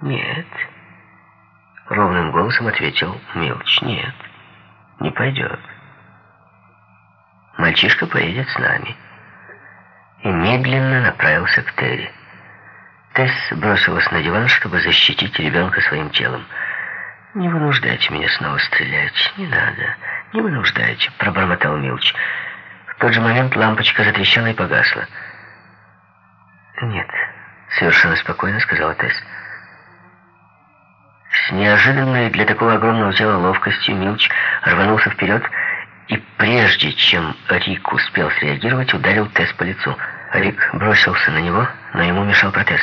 «Нет», — ровным голосом ответил Милч. «Нет, не пойдет. Мальчишка поедет с нами». И медленно направился к Терри. Тесс бросилась на диван, чтобы защитить ребенка своим телом. «Не вынуждайте меня снова стрелять. Не надо. Не вынуждайте», — пробормотал Милч. В тот же момент лампочка затрещала и погасла. «Нет», — совершенно спокойно сказала Тесс. С неожиданной для такого огромного тела ловкостью Милч рванулся вперед и прежде чем Рик успел среагировать, ударил Тесс по лицу. Рик бросился на него, но ему мешал протез.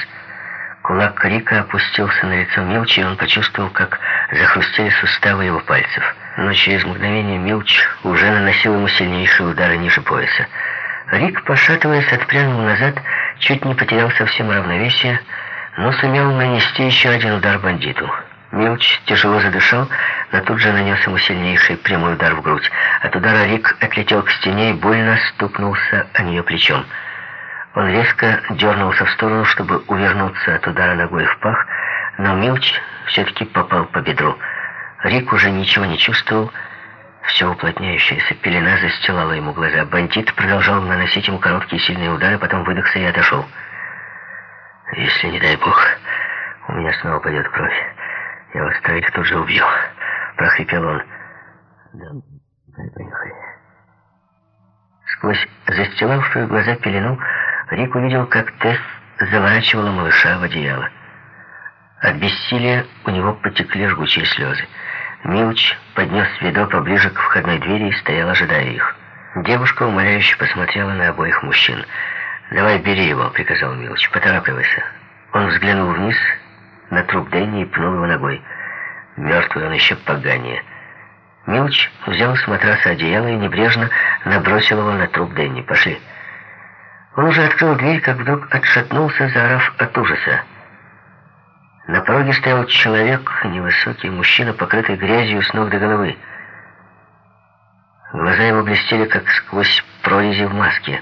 Кулак Рика опустился на лицо Милча, и он почувствовал, как захрустели суставы его пальцев. Но через мгновение Милч уже наносил ему сильнейшие удары ниже пояса. Рик, пошатываясь, отпрянул назад, чуть не потерял совсем равновесие, но сумел нанести еще один удар бандиту. Милч тяжело задышал, но тут же нанес ему сильнейший прямой удар в грудь. От удара Рик отлетел к стене и больно стукнулся о нее плечом. Он резко дернулся в сторону, чтобы увернуться от удара ногой в пах, но Милч все-таки попал по бедру. Рик уже ничего не чувствовал, все уплотняющаяся пелена застилала ему глаза. Бандит продолжал наносить ему короткие сильные удары, потом выдохся и отошел. «Если, не дай бог, у меня снова пойдет кровь, я вас троих тут же убью», — прохрипел он. «Да, поехали». Сквозь застилавшую глаза пелену Рик увидел, как Тесс заворачивала малыша в одеяло. От бессилия у него потекли жгучие слезы. Милч поднес ведро поближе к входной двери и стоял, ожидая их. Девушка умоляюще посмотрела на обоих мужчин. «Давай, бери его», — приказал Милч, — «поторапливайся». Он взглянул вниз на труп Дэнни и пнул его ногой. Мертвый он еще поганее. Милч взял с матраса одеяло и небрежно набросил его на труп Дэнни. «Пошли». Он уже открыл дверь, как вдруг отшатнулся, заорав от ужаса. На пороге стоял человек, невысокий мужчина, покрытый грязью с ног до головы. Глаза его блестели, как сквозь прорези в маске.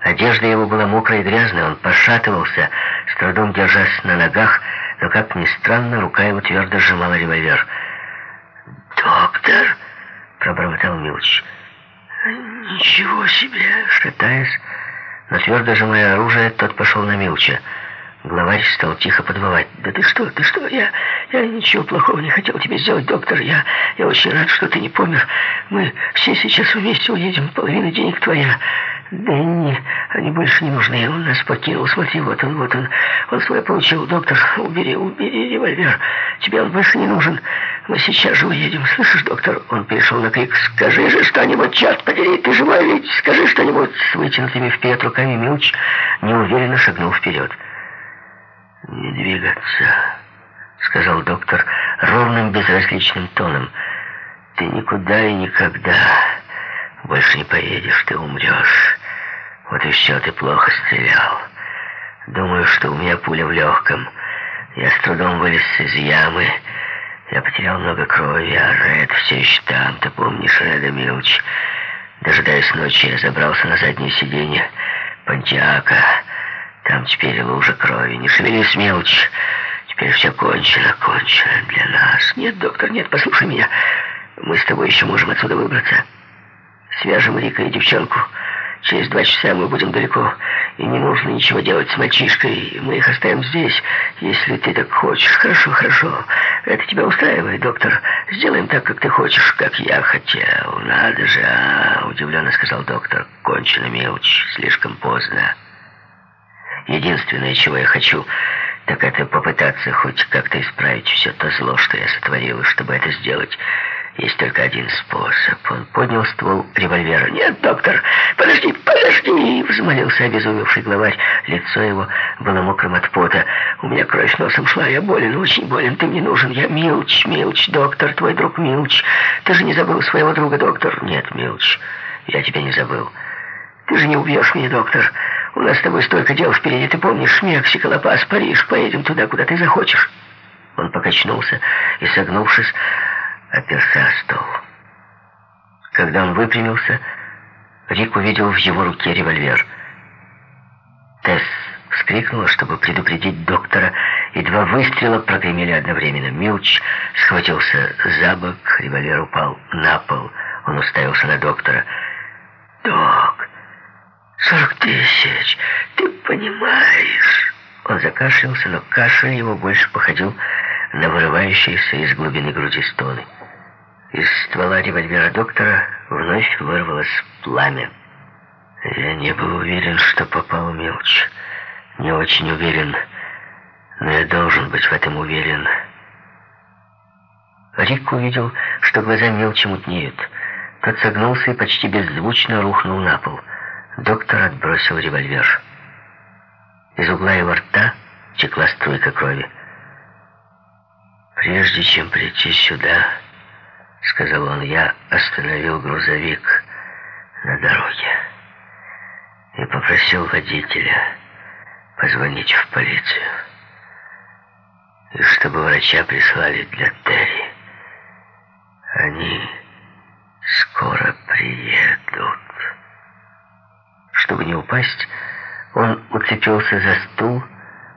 Одежда его была мокрая и грязная, он пошатывался, с трудом держась на ногах, но, как ни странно, рука его твердо сжимала револьвер. «Доктор!» — пробормотал Милч. «Ничего себе!» — шатаясь, но твердо сжимая оружие, тот пошел на Милча. Главарь стал тихо подвывать. «Да ты что, ты что? Я, я ничего плохого не хотел тебе сделать, доктор. Я, я очень рад, что ты не помер. Мы все сейчас вместе уедем. Половина денег твоя. Дэнни, они больше не нужны. Он нас покинул. Смотри, вот он, вот он. Он свой получил. Доктор, убери, убери револьвер. Тебе он больше не нужен. Мы сейчас же уедем. Слышишь, доктор? Он перешел на крик. Скажи же что-нибудь, черт подери, ты живой ведь? Скажи что-нибудь. С вытянутыми вперед руками Милч неуверенно шагнул вперед. «Не двигаться», — сказал доктор ровным, безразличным тоном. «Ты никуда и никогда больше не поедешь, ты умрешь. Вот все, ты плохо стрелял. Думаю, что у меня пуля в легком. Я с трудом вылез из ямы. Я потерял много крови, а Ред все еще там. Ты помнишь Реда Милч? Дожидаясь ночи, я забрался на заднее сиденье Пантиака. Там теперь лужа крови. Не шевелись, мелочь. Теперь все кончено, кончено для нас. Нет, доктор, нет, послушай меня. Мы с тобой еще можем отсюда выбраться. Свяжем Рика и девчонку. Через два часа мы будем далеко, и не нужно ничего делать с мальчишкой. Мы их оставим здесь, если ты так хочешь. Хорошо, хорошо. Это тебя устраивает, доктор. Сделаем так, как ты хочешь, как я хотел. Надо же, а, удивленно сказал доктор. Кончено, мелочь, слишком поздно. Единственное, чего я хочу, так это попытаться хоть как-то исправить все то зло, что я сотворил, и чтобы это сделать, есть только один способ. Он поднял ствол револьвера. «Нет, доктор, подожди, подожди!» Взмолился обезумевший главарь. Лицо его было мокрым от пота. «У меня кровь носом шла, я болен, очень болен. Ты мне нужен. Я Милч, Милч, доктор, твой друг Милч. Ты же не забыл своего друга, доктор?» «Нет, Милч, я тебя не забыл. Ты же не убьешь меня, доктор. У нас с тобой столько дел впереди. Ты помнишь Мексика, Ла-Пас, Париж? Поедем туда, куда ты захочешь». Он покачнулся и, согнувшись, оперся о стол. Когда он выпрямился, Рик увидел в его руке револьвер. Тесс вскрикнула, чтобы предупредить доктора, и два выстрела прогремели одновременно. Милч схватился за бок, револьвер упал на пол. Он уставился на доктора. «Док, сорок тысяч, ты понимаешь?» Он закашлялся, но кашель его больше походил на вырывающиеся из глубины груди стоны. Из ствола револьвера доктора вновь вырвалось пламя. Я не был уверен, что попал мелочь. Не очень уверен, но я должен быть в этом уверен. Рик увидел, что глаза мелчи мутнеют. Тот согнулся и почти беззвучно рухнул на пол. Доктор отбросил револьвер. Из угла его рта текла струйка крови. «Прежде чем прийти сюда, — сказал он, — я остановил грузовик на дороге и попросил водителя позвонить в полицию, и чтобы врача прислали для Терри. Они скоро приедут. Чтобы не упасть, он уцепился за стул,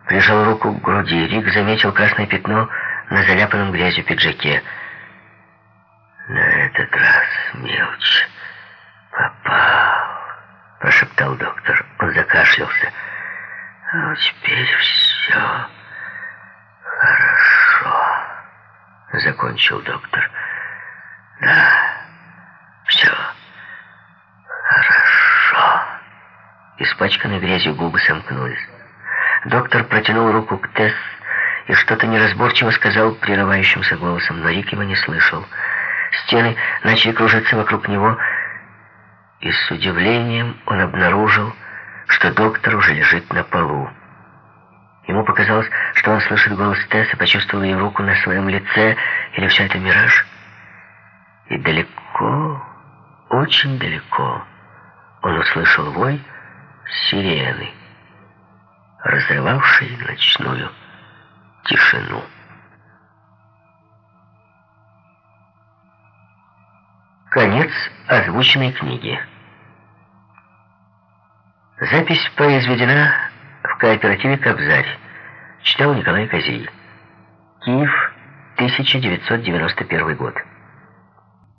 прижал руку к груди. Рик заметил красное пятно на заляпанном грязью пиджаке. «На этот раз, мелочь, попал», — прошептал доктор. Он закашлялся. «А теперь все хорошо», — закончил доктор. «Да, все хорошо». Испачканные грязью губы сомкнулись. Доктор протянул руку к Тесс и что-то неразборчиво сказал прерывающимся голосом, но Рик его не слышал. Стены начали кружиться вокруг него, и с удивлением он обнаружил, что доктор уже лежит на полу. Ему показалось, что он слышит голос Тесса, почувствовал ее руку на своем лице, или все это мираж. И далеко, очень далеко, он услышал вой сирены, разрывавшей ночную тишину. Конец озвученной книги. Запись произведена в кооперативе «Кобзарь». Читал Николай Козей. Киев, 1991 год.